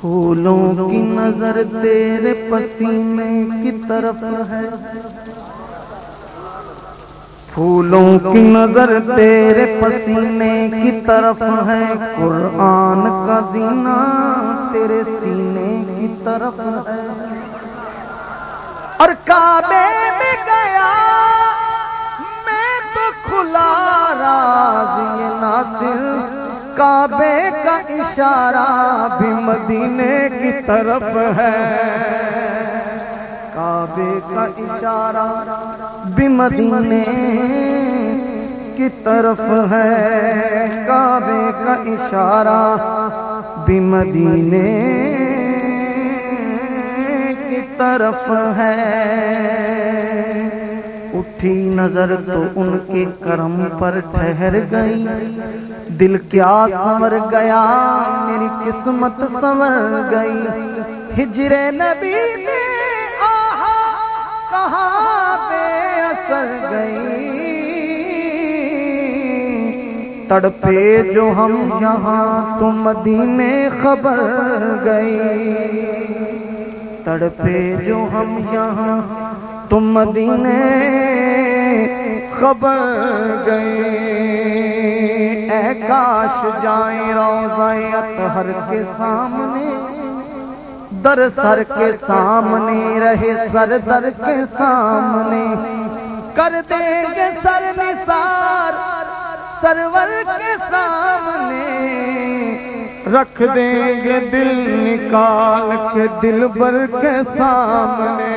پھولوں کی نظر تیرے پسینے کی طرف ہے۔ پھولوں کی نظر تیرے پسینے کی طرف ہے۔ قرآن کا زینہ تیرے سینے کی طرف ہے۔ اور کعبے میں گیا، میں تو کھلا راز یہ ناصر، کعبے کا اشارہ بھی مدینے کی طرف ہے۔ کعبے کا اشارہ بھی مدینے کی طرف ہے۔ کعبے کا اشارہ بھی مدینے کی طرف ہے۔ اٹھی نظر تو ان کے کرم پر ٹھہر گئی۔ دل کیا سنور گیا، میری قسمت سنور گئی۔ ہجر نبی میں آہا، کہاں بے اثر گئی؟ تڑپے جو ہم یہاں تو مدینے خبر گئی۔ تڑپے جو ہم یہاں تو مدینے خبر گئی اے کاش جائیں روزہ اطہر کے سامنے۔ در سر کے سامنے رہے سر در کے سامنے۔ کر دیں گے سر نثار سرور کے سامنے۔ رکھ دیں گے دل نکال کے دل بر کے سامنے۔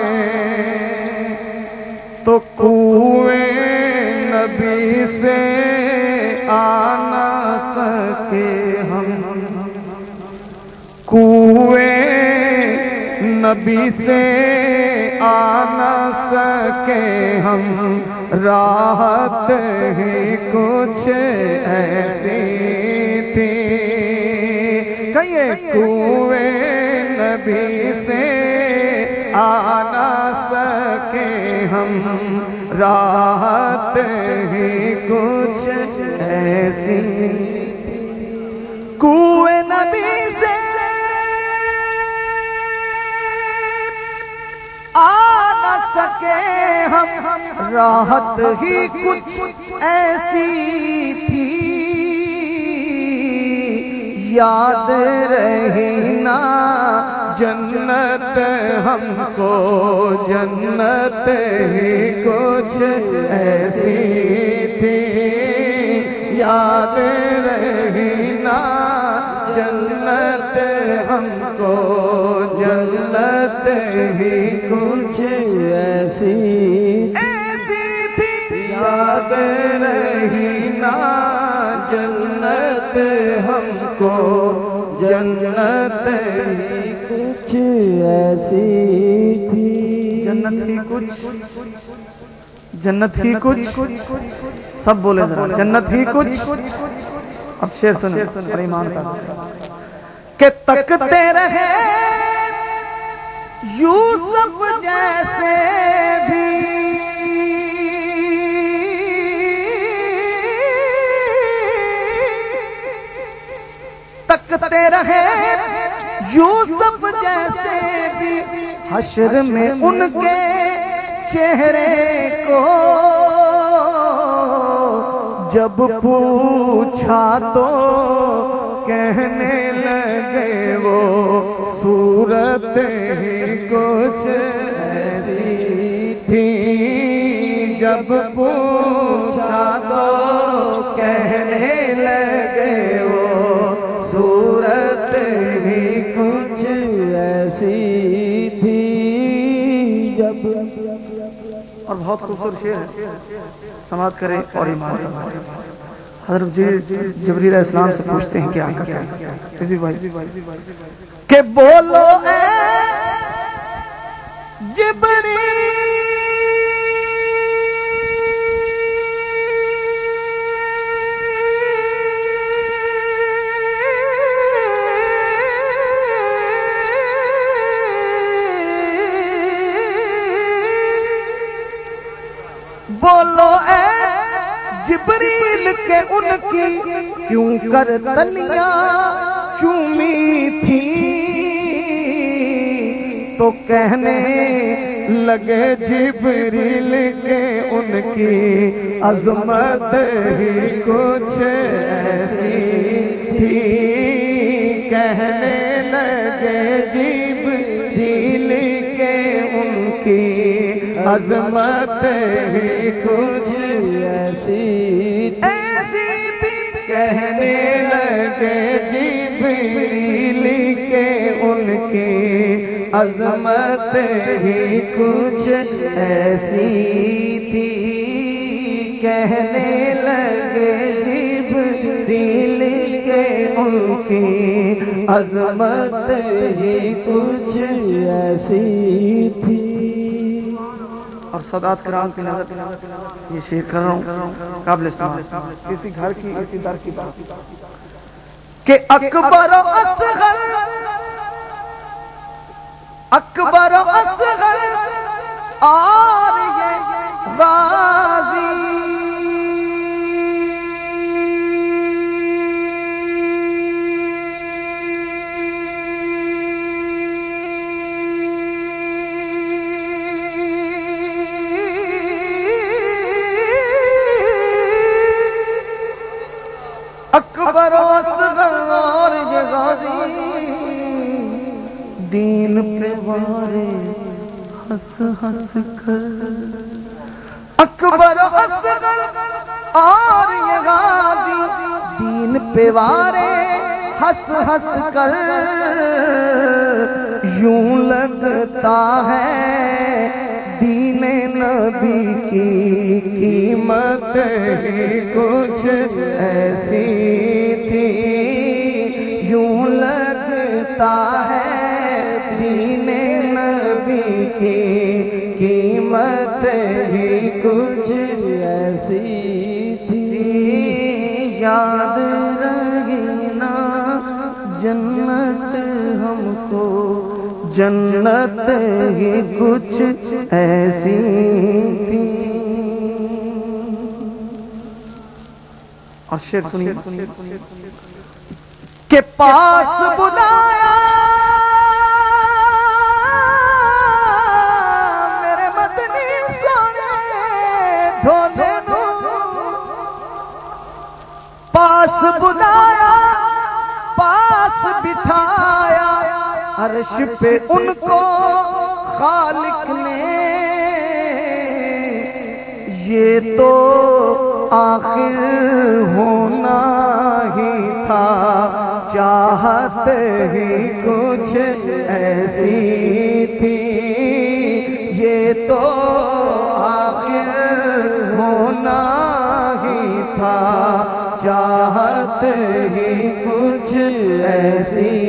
تو کنویں نبی سے آنا سکے ہم۔ کنویں نبی سے آنا سکے ہم۔ راحت ہی کچھ ایسی تھی کہیے کنویں نبی سے آنا سکے ہم راحت ہی کچھ ایسی کنویں نبی سے آ نہ سکے ہم راحت ہی کچھ ایسی تھی۔ یاد رہنا جنت ہم کو جنت ہی کچھ ایسی تھی۔ یاد رہی نا جنت ہم کو جنت ہی کچھ ایسی ایسی تھی۔ یاد رہی نا جنت ہم کو جنت ہی ایسی تھی۔ جنت ہی کچھ، جنت ہی کچھ۔ سب بولے ذرا، جنت ہی کچھ۔ اب شیر سنیں اور ایمان کا۔ کہ تکتے رہے یوسف جیسے بھی۔ تکتے رہے یوسف جیسے بھی حشر میں ان کے چہرے کو جب پوچھا تو کہنے لگے وہ صورت ہی کچھ ایسی تھی۔ جب پوچھا تو کہنے بہت خوبصورت شعر ہے۔ سماعت کریں اور ایمان حضرت جی جبریل اسلام سے پوچھتے ہیں کیا کسی بھائی، کہ بولو اے جبریل کے ان کی کیوں کر تلیاں چومی تھی؟ تو کہنے لگے جبریل کے ان کی عظمت ہی کچھ ایسی تھی۔ کہنے لگے جبریل کے ان کی عظمت ہی کچھ ایسی ایسی تھی کہنے لگے، جبریل کے ان کی عظمت ہی کچھ ایسی تھی۔ کہنے لگے، جبریل کے ان کی عظمت ہی کچھ ایسی تھی۔ اور صدات کرام کی نظر یہ شیر کر رہا ہوں، قابل استعمال۔ کسی گھر کی اسی در کی بات۔ کہ اکبر و اصغر، اکبر و اصغر، آر یہ بات دین پہ وارے ہنس ہنس کر۔ اکبر اصغر اور یہ غازی دین پہ وارے ہنس ہنس کر۔ یوں لگتا ہے دین نبی کی قیمت ہی کچھ ایسی تھی۔ یوں لگتا ہے قیمت ہی کچھ ایسی تھی۔ یاد رہینا، جنت ہم کو، جنت ہی کچھ ایسی تھی۔ اور شیر سنیے کہ پاس بلایا عرش پہ ان کو خالق نے یہ تو آخر ہونا ہی تھا، چاہت ہی کچھ ایسی تھی۔ یہ تو آخر ہونا ہی تھا، چاہت ہی کچھ ایسی